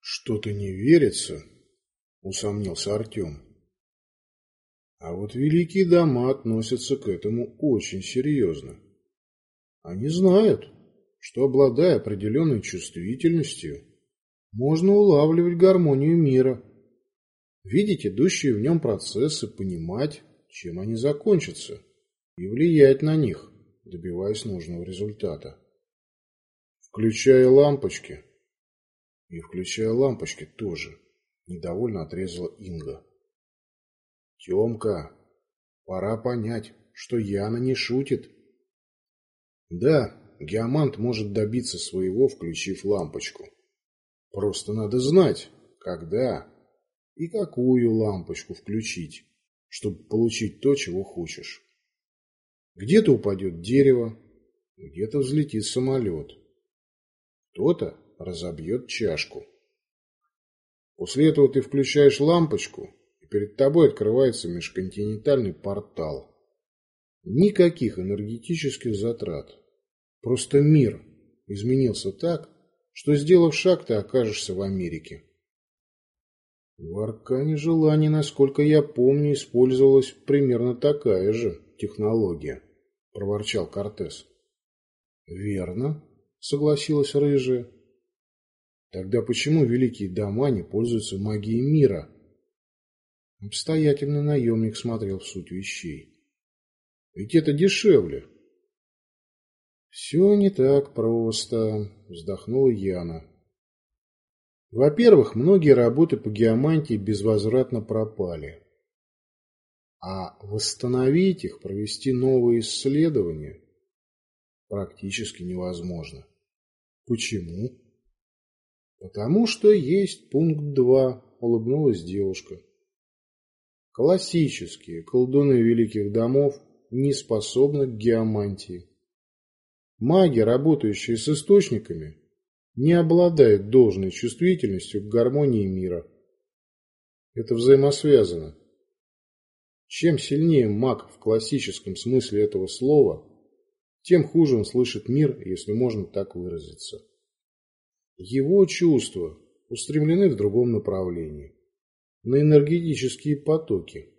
Что-то не верится, усомнился Артем. А вот великие дома относятся к этому очень серьезно. Они знают, что, обладая определенной чувствительностью, можно улавливать гармонию мира, видеть идущие в нем процессы, понимать, чем они закончатся, и влиять на них, добиваясь нужного результата. Включая лампочки. И включая лампочки тоже, недовольно отрезала Инга. Темка, пора понять, что Яна не шутит. Да, геомант может добиться своего, включив лампочку. Просто надо знать, когда и какую лампочку включить, чтобы получить то, чего хочешь. Где-то упадет дерево, где-то взлетит самолет. Кто-то разобьет чашку. После этого ты включаешь лампочку, и перед тобой открывается межконтинентальный портал. Никаких энергетических затрат. Просто мир изменился так, что, сделав шаг, ты окажешься в Америке. В Аркане желаний, насколько я помню, использовалась примерно такая же технология, проворчал Кортес. Верно, согласилась Рыжая. Тогда почему великие дома не пользуются магией мира? Обстоятельный наемник смотрел в суть вещей. Ведь это дешевле. Все не так просто, вздохнула Яна. Во-первых, многие работы по геомантии безвозвратно пропали. А восстановить их, провести новые исследования практически невозможно. Почему? Потому что есть пункт 2, улыбнулась девушка. Классические колдуны великих домов не способны к геомантии. Маги, работающие с источниками, не обладают должной чувствительностью к гармонии мира. Это взаимосвязано. Чем сильнее маг в классическом смысле этого слова, тем хуже он слышит мир, если можно так выразиться. Его чувства устремлены в другом направлении, на энергетические потоки.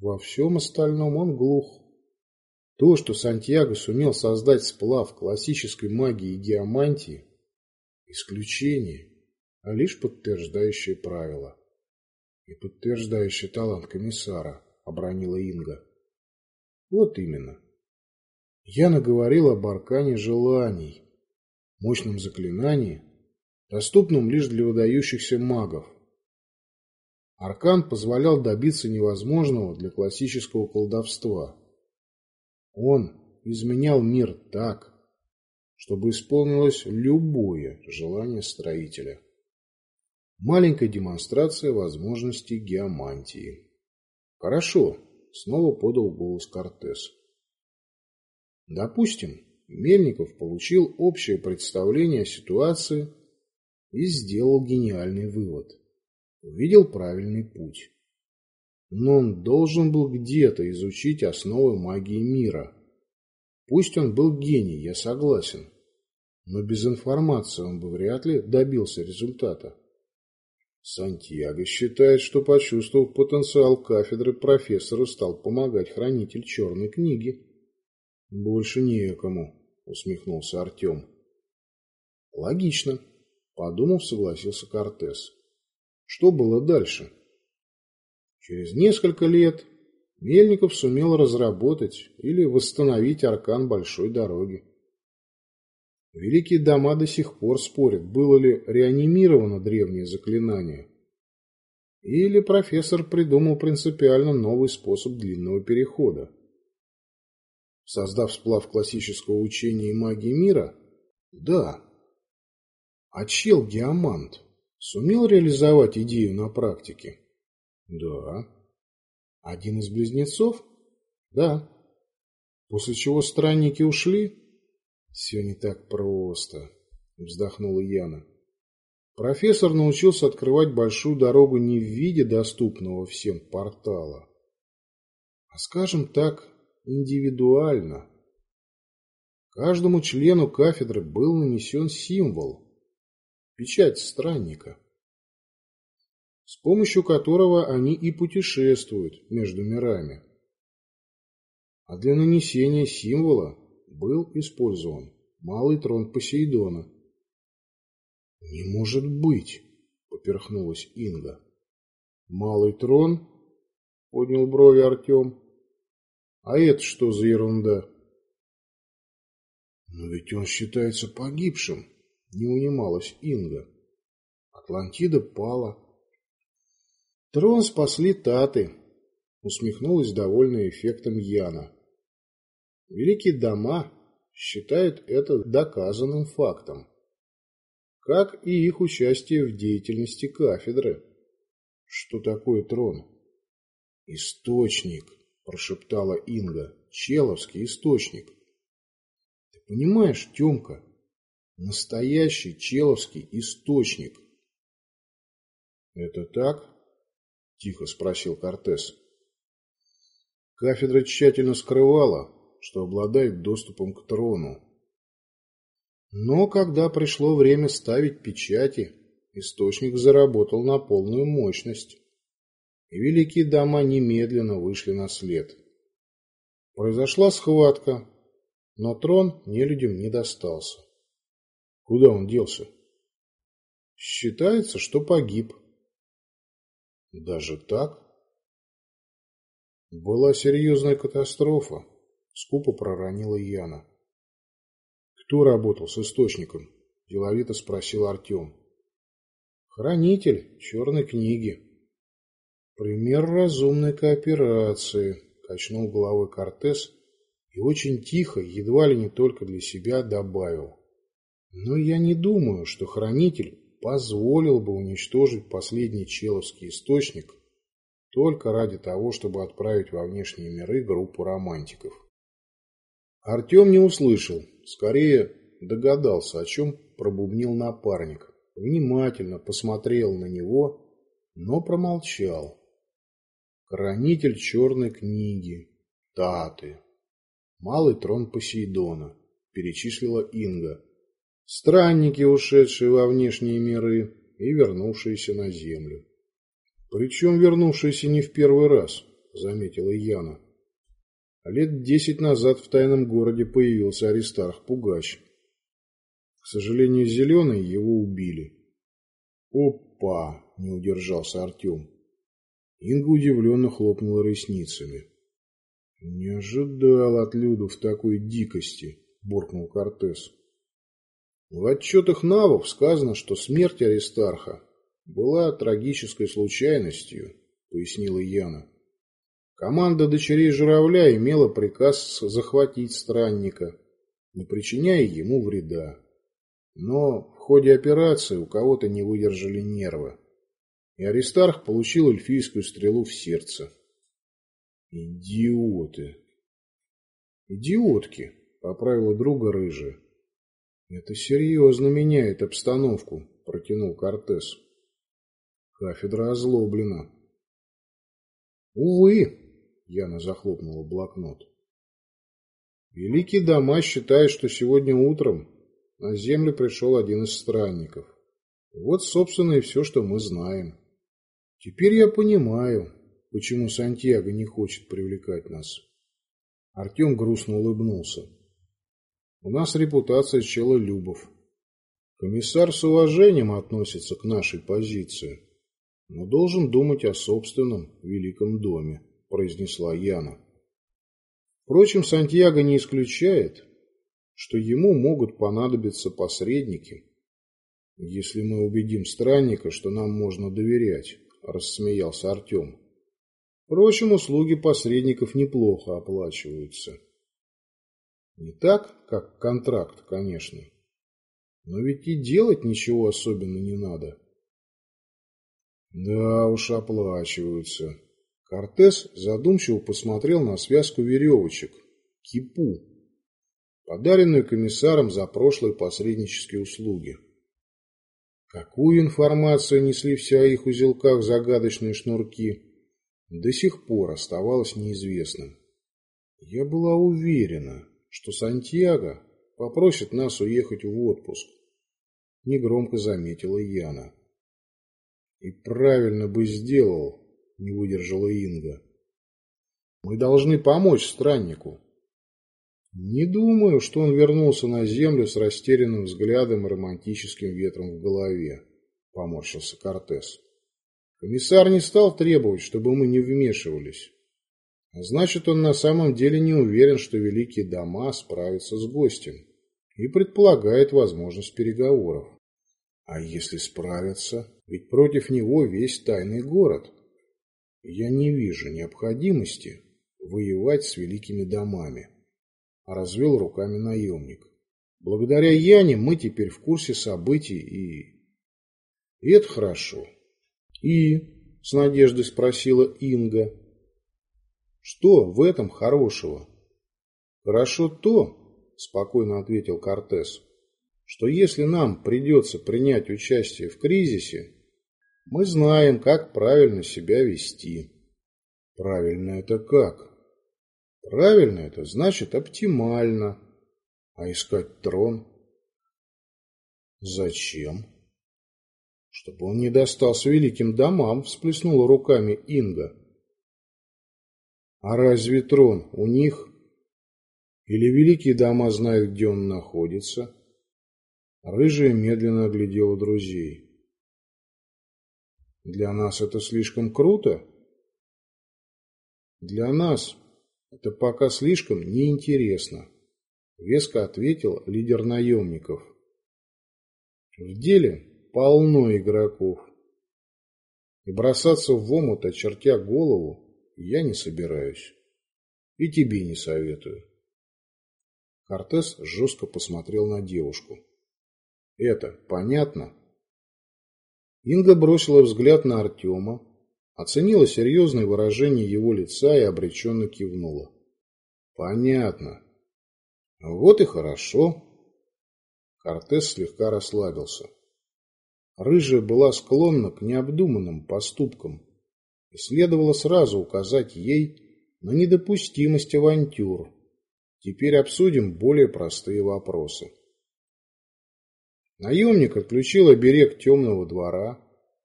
Во всем остальном он глух. То, что Сантьяго сумел создать сплав классической магии и геомантии – исключение, а лишь подтверждающее правило. И подтверждающий талант комиссара, обронила Инга. Вот именно. Я наговорил об аркане желаний, мощном заклинании, доступном лишь для выдающихся магов. Аркан позволял добиться невозможного для классического колдовства – он изменял мир так, чтобы исполнилось любое желание строителя. Маленькая демонстрация возможностей геомантии. Хорошо, снова подал голос Кортес. Допустим, Мельников получил общее представление о ситуации и сделал гениальный вывод. Увидел правильный путь. Но он должен был где-то изучить основы магии мира. Пусть он был гений, я согласен. Но без информации он бы вряд ли добился результата. Сантьяго считает, что, почувствовав потенциал кафедры, профессору стал помогать хранитель черной книги. «Больше некому», — усмехнулся Артем. «Логично», — подумав, согласился Кортес. «Что было дальше?» Через несколько лет Мельников сумел разработать или восстановить аркан большой дороги. Великие дома до сих пор спорят, было ли реанимировано древнее заклинание. Или профессор придумал принципиально новый способ длинного перехода. Создав сплав классического учения и магии мира? Да. А чел Геомант сумел реализовать идею на практике? Да. Один из близнецов? Да. После чего странники ушли? Все не так просто, вздохнула Яна. Профессор научился открывать большую дорогу не в виде доступного всем портала, а, скажем так, индивидуально. Каждому члену кафедры был нанесен символ, печать странника. с помощью которого они и путешествуют между мирами. А для нанесения символа был использован малый трон Посейдона. «Не может быть!» — поперхнулась Инга. «Малый трон?» — поднял брови Артем. «А это что за ерунда?» «Но ведь он считается погибшим», — не унималась Инга. «Атлантида пала». «Трон спасли Таты», — усмехнулась довольная эффектом Яна. «Великие дома считают это доказанным фактом, как и их участие в деятельности кафедры». «Что такое трон?» «Источник», – прошептала Инга. «Человский источник». «Ты понимаешь, Тёмка, настоящий человский источник». «Это так?» – тихо спросил Кортес. Кафедра тщательно скрывала, что обладает доступом к трону. Но когда пришло время ставить печати, источник заработал на полную мощность, и великие дома немедленно вышли на след. Произошла схватка, но трон нелюдям не достался. Куда он делся? Считается, что погиб. Даже так? Была серьезная катастрофа, скупо проронила Яна. Кто работал с источником? Деловито спросил Артем. Хранитель черной книги. Пример разумной кооперации, качнул головой Кортес и очень тихо, едва ли не только для себя, добавил. Но я не думаю, что хранитель позволил бы уничтожить последний человский источник только ради того, чтобы отправить во внешние миры группу романтиков. Артем не услышал, скорее догадался, о чем пробубнил напарник. Внимательно посмотрел на него, но промолчал. Хранитель черной книги, Таты, малый трон Посейдона, перечислила Инга, странники, ушедшие во внешние миры и вернувшиеся на землю. Причем вернувшиеся не в первый раз, заметила Яна. Лет десять назад в тайном городе появился Аристарх Пугач. К сожалению, Зеленый его убили. Опа! Не удержался Артем. Инга удивленно хлопнула ресницами. Не ожидал от Людов такой дикости, буркнул Кортес. В отчетах Навов сказано, что смерть Аристарха была трагической случайностью, пояснила Яна. Команда дочерей Журавля имела приказ захватить странника, не причиняя ему вреда. Но в ходе операции у кого-то не выдержали нервы, и Аристарх получил эльфийскую стрелу в сердце. «Идиоты!» «Идиотки!» — поправила друга рыжая. «Это серьезно меняет обстановку», — протянул Кортес. Кафедра озлоблена. «Увы!» — Яна захлопнула блокнот. «Великие дома считают, что сегодня утром на землю пришел один из странников. Вот, собственно, и все, что мы знаем. Теперь я понимаю, почему Сантьяго не хочет привлекать нас». Артем грустно улыбнулся. У нас репутация человеколюбов. Комиссар с уважением относится к нашей позиции, но должен думать о собственном великом доме, произнесла Яна. Впрочем, Сантьяго не исключает, что ему могут понадобиться посредники, если мы убедим странника, что нам можно доверять, рассмеялся Артем. Впрочем, услуги посредников неплохо оплачиваются. Не так, как контракт, конечно. Но ведь и делать ничего особенно не надо. Да уж оплачиваются. Кортес задумчиво посмотрел на связку веревочек. Кипу. Подаренную комиссаром за прошлые посреднические услуги. Какую информацию несли в своих узелках загадочные шнурки, до сих пор оставалось неизвестным. Я была уверена, что Сантьяго попросит нас уехать в отпуск. Негромко заметила Яна. И правильно бы сделал, не выдержала Инга. Мы должны помочь страннику. Не думаю, что он вернулся на землю с растерянным взглядом и романтическим ветром в голове, поморщился Кортес. Комиссар не стал требовать, чтобы мы не вмешивались. Значит, он на самом деле не уверен, что великие дома справятся с гостем и предполагает возможность переговоров. А если справятся? Ведь против него весь тайный город. Я не вижу необходимости воевать с великими домами развел руками наемник. Благодаря Яне мы теперь в курсе событий и... И это хорошо. И, с надеждой спросила Инга, что в этом хорошего? Хорошо то, спокойно ответил Кортес, что если нам придется принять участие в кризисе, мы знаем, как правильно себя вести. Правильно это как? Правильно это значит оптимально. А искать трон? Зачем? Чтобы он не достался великим домам, всплеснула руками Инга. А разве трон у них? Или великие дома знают, где он находится? Рыжая медленно оглядела друзей. Для нас это слишком круто? Для нас это пока слишком неинтересно, веско ответил лидер наемников. В деле полно игроков. И бросаться в омут, очертя голову, я не собираюсь. И тебе не советую. Кортес жестко посмотрел на девушку. Это понятно? Инга бросила взгляд на Артема, Оценила серьезное выражение его лица и обреченно кивнула. Понятно. Вот и хорошо. Кортес слегка расслабился. Рыжая была склонна к необдуманным поступкам и следовало сразу указать ей на недопустимость авантюр. Теперь обсудим более простые вопросы. Наемник отключил оберег темного двора,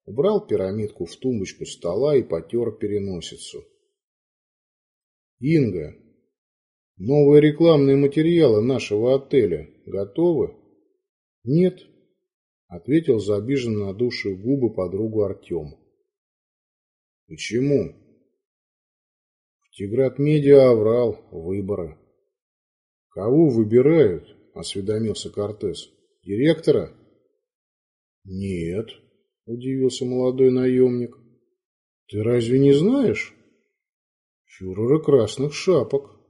убрал пирамидку в тумбочку стола и потер переносицу. «Инга, новые рекламные материалы нашего отеля готовы?» «Нет», — ответил за обиженно надувшую губы подругу Артем. «Почему?» «В Тиграт Медиа оврал выборы». «Кого выбирают?» — осведомился Кортес. «Директора?» «Нет», – удивился молодой наемник. «Ты разве не знаешь?» «Фюрера красных шапок».